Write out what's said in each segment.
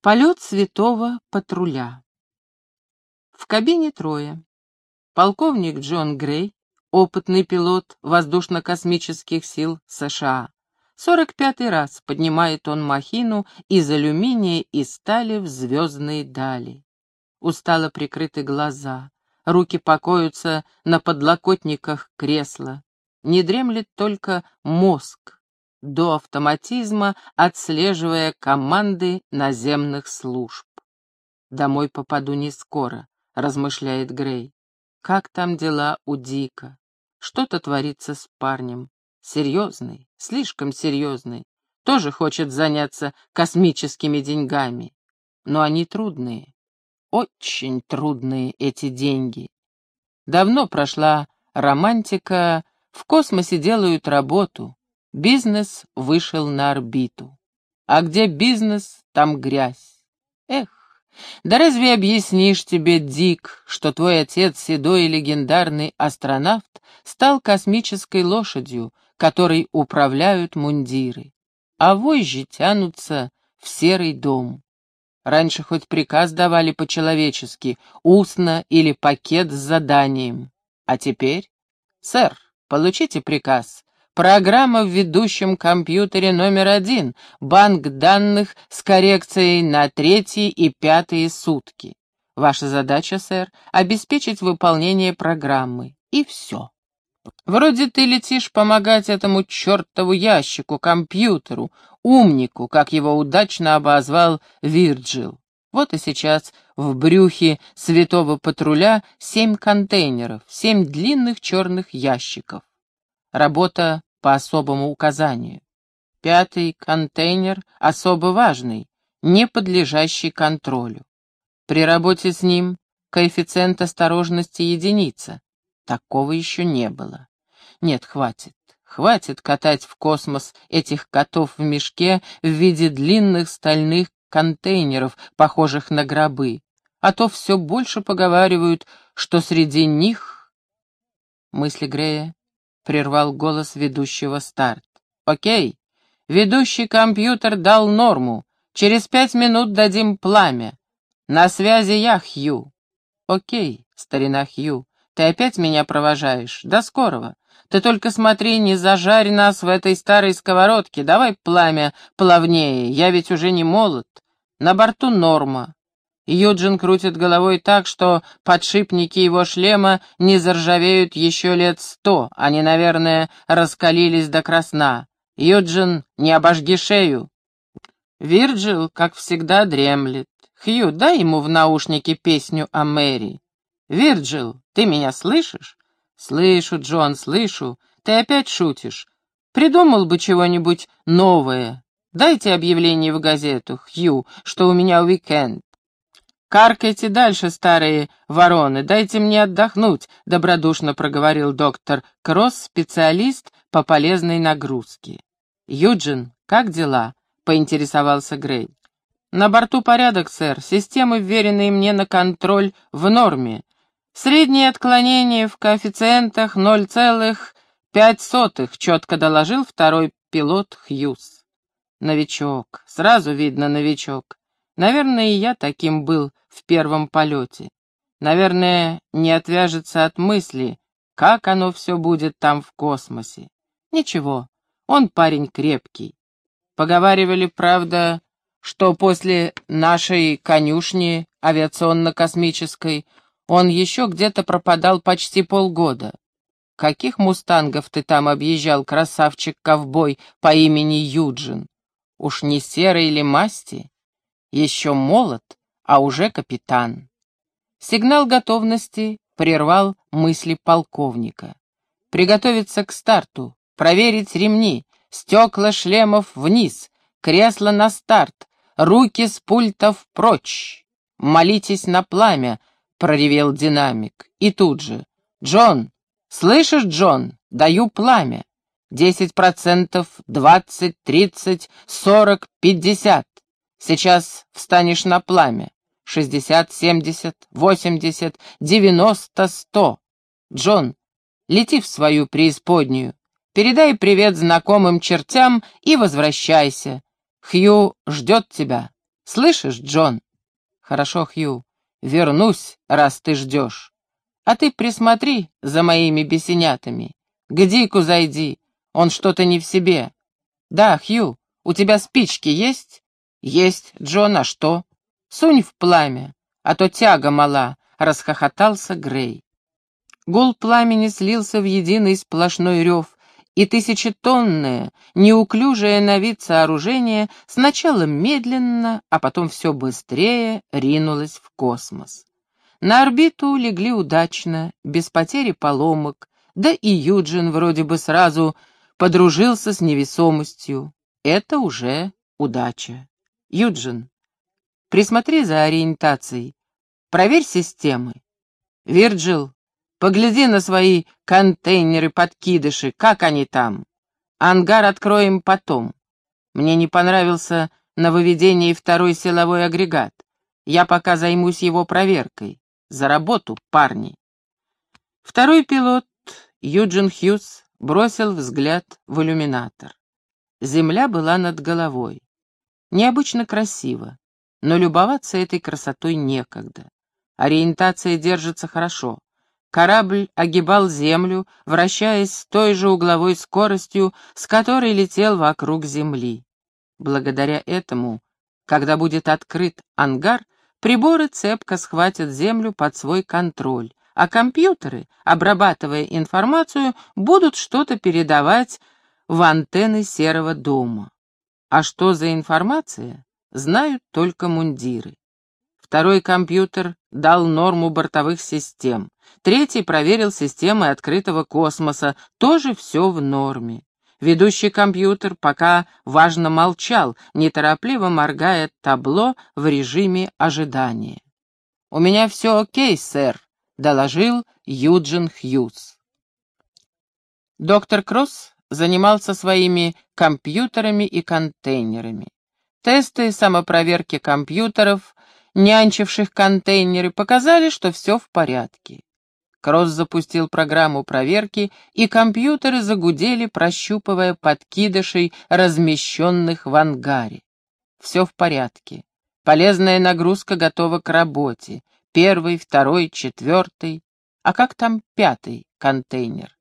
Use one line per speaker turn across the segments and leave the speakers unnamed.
Полет святого патруля. В кабине трое. Полковник Джон Грей, опытный пилот воздушно-космических сил США. Сорок пятый раз поднимает он махину из алюминия и стали в звездные дали. Устало прикрыты глаза, руки покоятся на подлокотниках кресла. Не дремлет только мозг, до автоматизма, отслеживая команды наземных служб. «Домой попаду не скоро», — размышляет Грей. «Как там дела у Дика? Что-то творится с парнем. Серьезный, слишком серьезный. Тоже хочет заняться космическими деньгами. Но они трудные. Очень трудные эти деньги. Давно прошла романтика, в космосе делают работу, Бизнес вышел на орбиту. А где бизнес, там грязь. Эх, да разве объяснишь тебе, Дик, что твой отец, седой легендарный астронавт, стал космической лошадью, которой управляют мундиры, а вожжи тянутся в серый дом. Раньше хоть приказ давали по-человечески, устно или пакет с заданием. А теперь? Сэр, получите приказ, Программа в ведущем компьютере номер один, банк данных с коррекцией на третьи и пятые сутки. Ваша задача, сэр, обеспечить выполнение программы. И все. Вроде ты летишь помогать этому чертову ящику, компьютеру, умнику, как его удачно обозвал Вирджил. Вот и сейчас в брюхе святого патруля семь контейнеров, семь длинных черных ящиков. Работа по особому указанию. Пятый контейнер особо важный, не подлежащий контролю. При работе с ним коэффициент осторожности единица. Такого еще не было. Нет, хватит. Хватит катать в космос этих котов в мешке в виде длинных стальных контейнеров, похожих на гробы. А то все больше поговаривают, что среди них... Мысли Грея прервал голос ведущего старт. «Окей, ведущий компьютер дал норму. Через пять минут дадим пламя. На связи я, Хью». «Окей, старина Хью, ты опять меня провожаешь. До скорого. Ты только смотри, не зажарь нас в этой старой сковородке. Давай пламя плавнее, я ведь уже не молод. На борту норма. Юджин крутит головой так, что подшипники его шлема не заржавеют еще лет сто. Они, наверное, раскалились до красна. Юджин, не обожги шею. Вирджил, как всегда, дремлет. Хью, дай ему в наушники песню о Мэри. Вирджил, ты меня слышишь? Слышу, Джон, слышу. Ты опять шутишь. Придумал бы чего-нибудь новое. Дайте объявление в газету, Хью, что у меня уикенд. «Каркайте дальше, старые вороны, дайте мне отдохнуть», — добродушно проговорил доктор Кросс, специалист по полезной нагрузке. «Юджин, как дела?» — поинтересовался Грей. «На борту порядок, сэр. Системы, вверенные мне на контроль, в норме. Среднее отклонение в коэффициентах 0,5, четко доложил второй пилот Хьюз. Новичок, сразу видно новичок. Наверное, и я таким был в первом полете. Наверное, не отвяжется от мысли, как оно все будет там в космосе. Ничего, он парень крепкий. Поговаривали, правда, что после нашей конюшни авиационно-космической он еще где-то пропадал почти полгода. Каких мустангов ты там объезжал, красавчик-ковбой по имени Юджин? Уж не серой или масти? Еще молод, а уже капитан. Сигнал готовности прервал мысли полковника. Приготовиться к старту, проверить ремни, стекла шлемов вниз, кресло на старт, руки с пультов прочь. Молитесь на пламя, проревел динамик. И тут же. Джон, слышишь, Джон, даю пламя. Десять процентов, двадцать, тридцать, сорок, пятьдесят. Сейчас встанешь на пламя. Шестьдесят, семьдесят, восемьдесят, девяносто, сто. Джон, лети в свою преисподнюю. Передай привет знакомым чертям и возвращайся. Хью ждет тебя. Слышишь, Джон? Хорошо, Хью. Вернусь, раз ты ждешь. А ты присмотри за моими бесенятами. К Дику зайди, он что-то не в себе. Да, Хью, у тебя спички есть? Есть, Джон, а что? Сунь в пламя, а то тяга мала, расхохотался Грей. Гул пламени слился в единый сплошной рев, и тысячетонное, неуклюжее на вид сооружение сначала медленно, а потом все быстрее ринулось в космос. На орбиту легли удачно, без потери поломок, да и Юджин вроде бы сразу подружился с невесомостью. Это уже удача. Юджин, присмотри за ориентацией, проверь системы. Вирджил, Погляди на свои контейнеры-подкидыши, как они там. Ангар откроем потом. Мне не понравился на выведении второй силовой агрегат. Я пока займусь его проверкой. За работу, парни. Второй пилот, Юджин Хьюз, бросил взгляд в иллюминатор. Земля была над головой. Необычно красиво, но любоваться этой красотой некогда. Ориентация держится хорошо. Корабль огибал Землю, вращаясь с той же угловой скоростью, с которой летел вокруг Земли. Благодаря этому, когда будет открыт ангар, приборы цепко схватят Землю под свой контроль, а компьютеры, обрабатывая информацию, будут что-то передавать в антенны Серого дома. А что за информация, знают только мундиры. Второй компьютер дал норму бортовых систем. Третий проверил системы открытого космоса. Тоже все в норме. Ведущий компьютер пока важно молчал, неторопливо моргая табло в режиме ожидания. «У меня все окей, сэр», — доложил Юджин Хьюз. Доктор Кросс занимался своими компьютерами и контейнерами. Тесты самопроверки компьютеров нянчивших контейнеры, показали, что все в порядке. Кросс запустил программу проверки, и компьютеры загудели, прощупывая подкидышей, размещенных в ангаре. Все в порядке. Полезная нагрузка готова к работе. Первый, второй, четвертый. А как там пятый контейнер?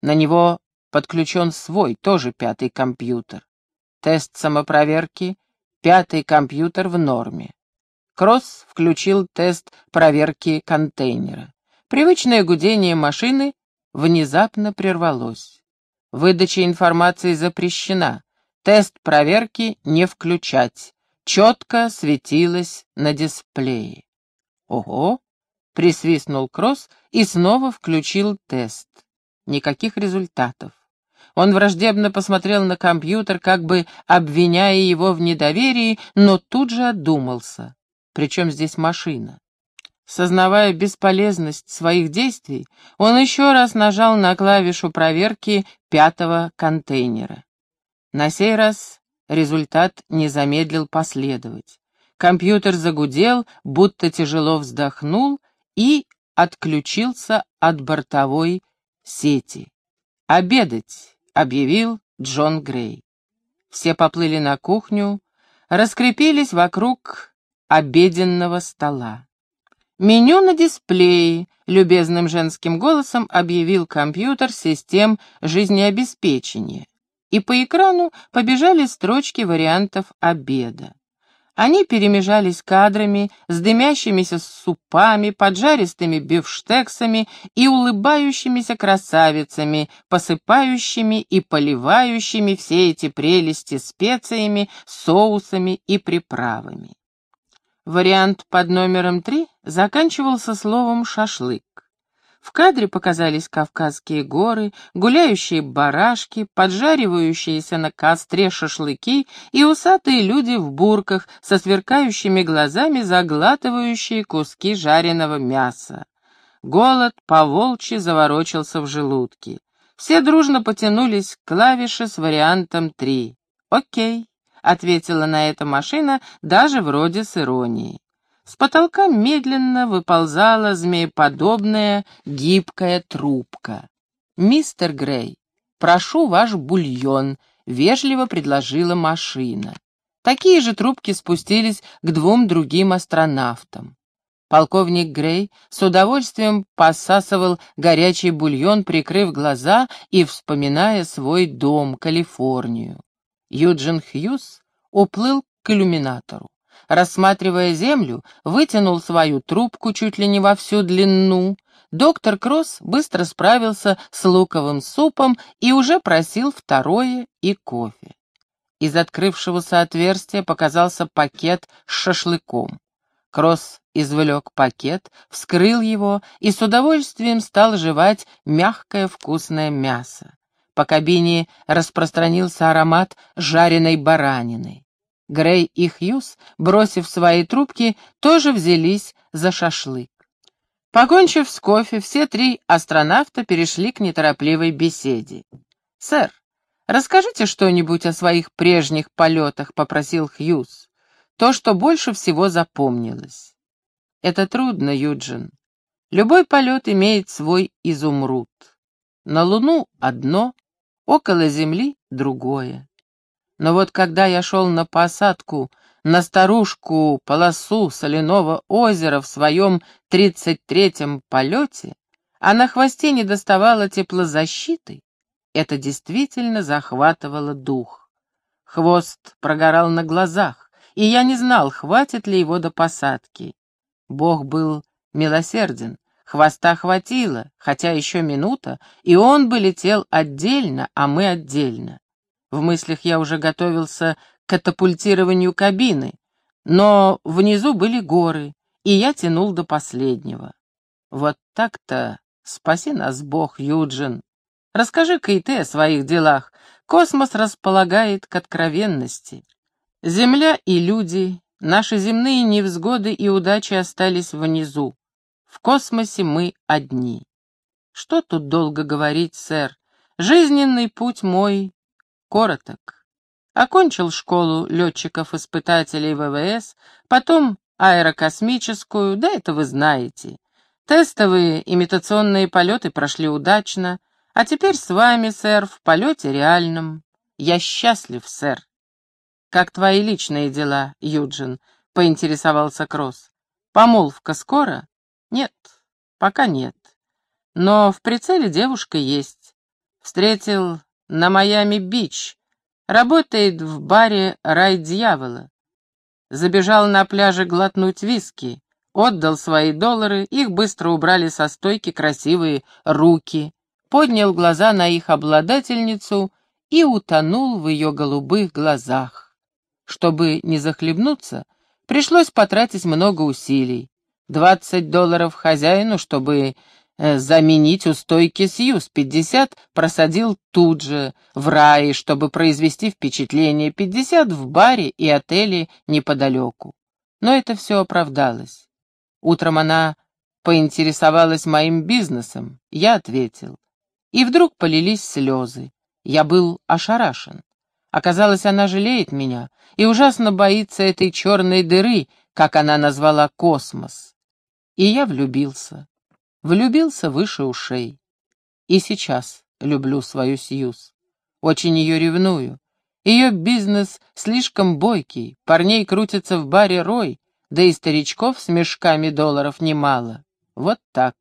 На него подключен свой, тоже пятый компьютер. Тест самопроверки. Пятый компьютер в норме. Кросс включил тест проверки контейнера. Привычное гудение машины внезапно прервалось. Выдача информации запрещена. Тест проверки не включать. Четко светилось на дисплее. Ого! Присвистнул Кросс и снова включил тест. Никаких результатов. Он враждебно посмотрел на компьютер, как бы обвиняя его в недоверии, но тут же отдумался. Причем здесь машина? Сознавая бесполезность своих действий, он еще раз нажал на клавишу проверки пятого контейнера. На сей раз результат не замедлил последовать. Компьютер загудел, будто тяжело вздохнул и отключился от бортовой сети. «Обедать!» — объявил Джон Грей. Все поплыли на кухню, раскрепились вокруг обеденного стола. «Меню на дисплее», — любезным женским голосом объявил компьютер систем жизнеобеспечения. И по экрану побежали строчки вариантов обеда. Они перемежались кадрами с дымящимися супами, поджаристыми бифштексами и улыбающимися красавицами, посыпающими и поливающими все эти прелести специями, соусами и приправами. Вариант под номером три заканчивался словом «шашлык». В кадре показались Кавказские горы, гуляющие барашки, поджаривающиеся на костре шашлыки и усатые люди в бурках со сверкающими глазами, заглатывающие куски жареного мяса. Голод по-волчьи заворочился в желудке. Все дружно потянулись к клавише с вариантом три. «Окей». — ответила на это машина, даже вроде с иронией. С потолка медленно выползала змееподобная гибкая трубка. «Мистер Грей, прошу ваш бульон», — вежливо предложила машина. Такие же трубки спустились к двум другим астронавтам. Полковник Грей с удовольствием посасывал горячий бульон, прикрыв глаза и вспоминая свой дом, Калифорнию. Юджин Хьюз уплыл к иллюминатору. Рассматривая землю, вытянул свою трубку чуть ли не во всю длину. Доктор Кросс быстро справился с луковым супом и уже просил второе и кофе. Из открывшегося отверстия показался пакет с шашлыком. Кросс извлек пакет, вскрыл его и с удовольствием стал жевать мягкое вкусное мясо. По кабине распространился аромат жареной баранины. Грей и Хьюз, бросив свои трубки, тоже взялись за шашлык. Покончив с кофе, все три астронавта перешли к неторопливой беседе. «Сэр, расскажите что-нибудь о своих прежних полетах», — попросил Хьюз. «То, что больше всего запомнилось». «Это трудно, Юджин. Любой полет имеет свой изумруд. На Луну одно, около Земли другое. Но вот когда я шел на посадку на старушку полосу соляного озера в своем тридцать третьем полете, а на хвосте не доставало теплозащиты, это действительно захватывало дух. Хвост прогорал на глазах, и я не знал, хватит ли его до посадки. Бог был милосерден, хвоста хватило, хотя еще минута, и он бы летел отдельно, а мы отдельно. В мыслях я уже готовился к катапультированию кабины, но внизу были горы, и я тянул до последнего. Вот так-то спаси нас Бог, Юджин. Расскажи-ка и ты о своих делах. Космос располагает к откровенности. Земля и люди, наши земные невзгоды и удачи остались внизу. В космосе мы одни. Что тут долго говорить, сэр? Жизненный путь мой короток. Окончил школу летчиков-испытателей ВВС, потом аэрокосмическую, да это вы знаете. Тестовые имитационные полеты прошли удачно, а теперь с вами, сэр, в полете реальном. Я счастлив, сэр. Как твои личные дела, Юджин? Поинтересовался Кросс. Помолвка скоро? Нет, пока нет. Но в прицеле девушка есть. Встретил на Майами-Бич. Работает в баре «Рай дьявола». Забежал на пляже глотнуть виски. Отдал свои доллары, их быстро убрали со стойки красивые руки. Поднял глаза на их обладательницу и утонул в ее голубых глазах. Чтобы не захлебнуться, пришлось потратить много усилий. Двадцать долларов хозяину, чтобы заменить у стойки Сьюз. Пятьдесят просадил тут же, в рае, чтобы произвести впечатление. Пятьдесят в баре и отеле неподалеку. Но это все оправдалось. Утром она поинтересовалась моим бизнесом. Я ответил. И вдруг полились слезы. Я был ошарашен. Оказалось, она жалеет меня и ужасно боится этой черной дыры, как она назвала космос. И я влюбился. Влюбился выше ушей. И сейчас люблю свою Сьюз. Очень ее ревную. Ее бизнес слишком бойкий, парней крутится в баре рой, да и старичков с мешками долларов немало. Вот так.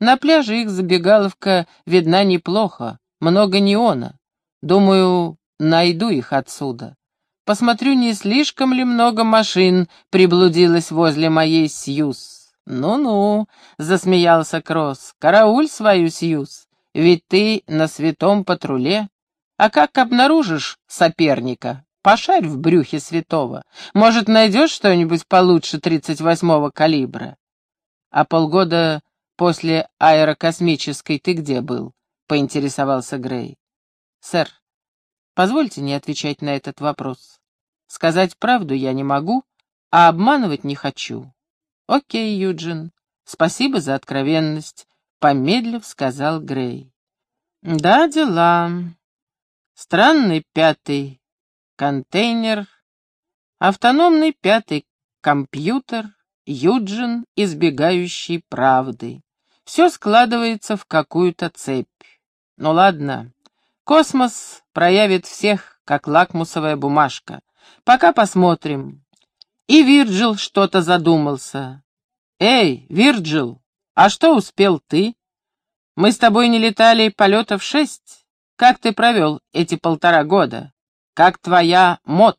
На пляже их забегаловка видна неплохо, много неона. Думаю, найду их отсюда. Посмотрю, не слишком ли много машин приблудилось возле моей Сьюз. «Ну-ну», — засмеялся Кросс, — «карауль свою, Сьюз, ведь ты на святом патруле. А как обнаружишь соперника, пошарь в брюхе святого. Может, найдешь что-нибудь получше тридцать восьмого калибра?» «А полгода после аэрокосмической ты где был?» — поинтересовался Грей. «Сэр, позвольте не отвечать на этот вопрос. Сказать правду я не могу, а обманывать не хочу. «Окей, Юджин, спасибо за откровенность», — помедлив сказал Грей. «Да, дела. Странный пятый контейнер, автономный пятый компьютер, Юджин, избегающий правды. Все складывается в какую-то цепь. Ну ладно, космос проявит всех, как лакмусовая бумажка. Пока посмотрим. И Вирджил что-то задумался. «Эй, Вирджил, а что успел ты? Мы с тобой не летали полетов шесть. Как ты провел эти полтора года? Как твоя Мот?»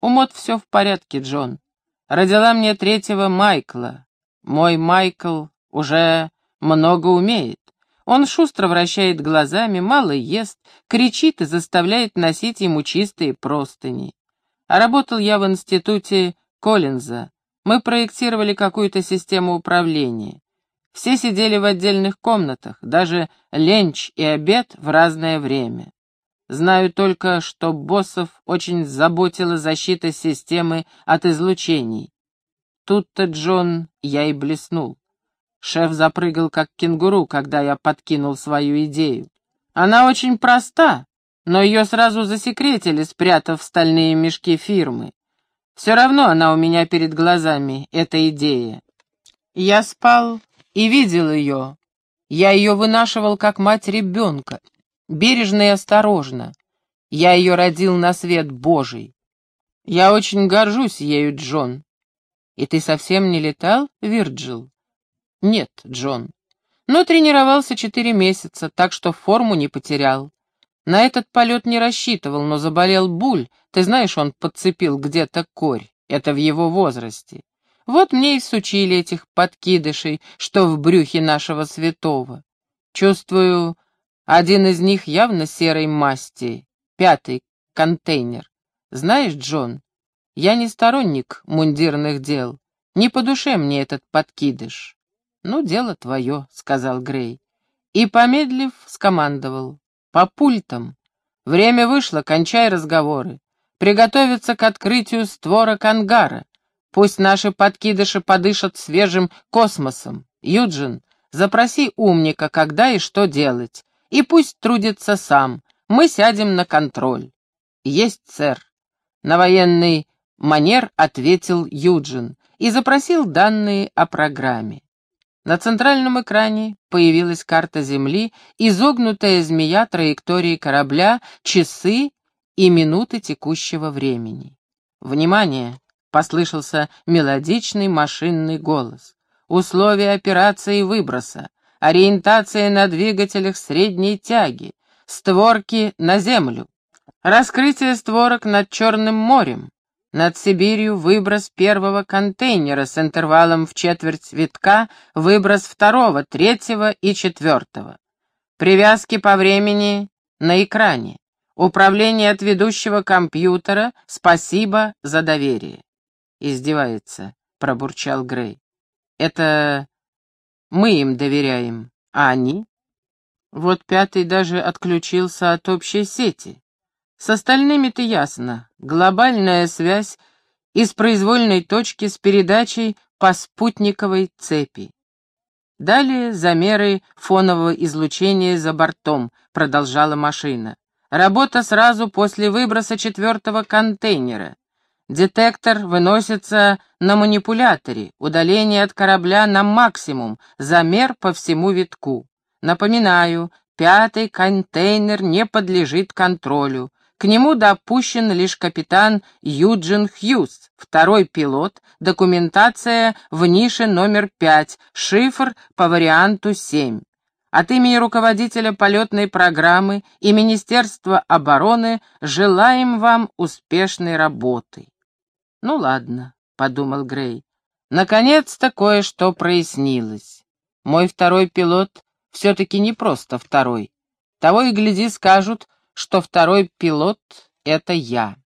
«У Мот все в порядке, Джон. Родила мне третьего Майкла. Мой Майкл уже много умеет. Он шустро вращает глазами, мало ест, кричит и заставляет носить ему чистые простыни. А работал я в институте Коллинза. Мы проектировали какую-то систему управления. Все сидели в отдельных комнатах, даже ленч и обед в разное время. Знаю только, что боссов очень заботила защита системы от излучений. Тут-то, Джон, я и блеснул. Шеф запрыгал, как кенгуру, когда я подкинул свою идею. Она очень проста, но ее сразу засекретили, спрятав в стальные мешки фирмы. Все равно она у меня перед глазами, эта идея. Я спал и видел ее. Я ее вынашивал, как мать ребенка, бережно и осторожно. Я ее родил на свет Божий. Я очень горжусь ею, Джон. И ты совсем не летал, Вирджил? Нет, Джон. Но тренировался четыре месяца, так что форму не потерял. На этот полет не рассчитывал, но заболел Буль. Ты знаешь, он подцепил где-то корь. Это в его возрасте. Вот мне и сучили этих подкидышей, что в брюхе нашего святого. Чувствую, один из них явно серой масти. Пятый контейнер. Знаешь, Джон, я не сторонник мундирных дел. Не по душе мне этот подкидыш. «Ну, дело твое», — сказал Грей. И, помедлив, скомандовал. «По пультам. Время вышло, кончай разговоры. Приготовиться к открытию створок ангара. Пусть наши подкидыши подышат свежим космосом. Юджин, запроси умника, когда и что делать. И пусть трудится сам. Мы сядем на контроль». «Есть, сэр». На военный манер ответил Юджин и запросил данные о программе. На центральном экране появилась карта Земли, изогнутая змея траектории корабля, часы и минуты текущего времени. «Внимание!» — послышался мелодичный машинный голос. «Условия операции выброса. Ориентация на двигателях средней тяги. Створки на землю. Раскрытие створок над Черным морем. Над Сибирью выброс первого контейнера с интервалом в четверть витка, выброс второго, третьего и четвертого. Привязки по времени на экране. Управление от ведущего компьютера. Спасибо за доверие. Издевается, пробурчал Грей. Это мы им доверяем, а они? Вот пятый даже отключился от общей сети. С остальными-то ясно. Глобальная связь из произвольной точки с передачей по спутниковой цепи. Далее замеры фонового излучения за бортом, продолжала машина. Работа сразу после выброса четвертого контейнера. Детектор выносится на манипуляторе, удаление от корабля на максимум, замер по всему витку. Напоминаю, пятый контейнер не подлежит контролю. К нему допущен лишь капитан Юджин Хьюз, второй пилот, документация в нише номер 5, шифр по варианту 7. От имени руководителя полетной программы и Министерства обороны желаем вам успешной работы. Ну ладно, подумал Грей. Наконец-то кое-что прояснилось. Мой второй пилот все-таки не просто второй. Того и гляди скажут, что второй пилот — это я.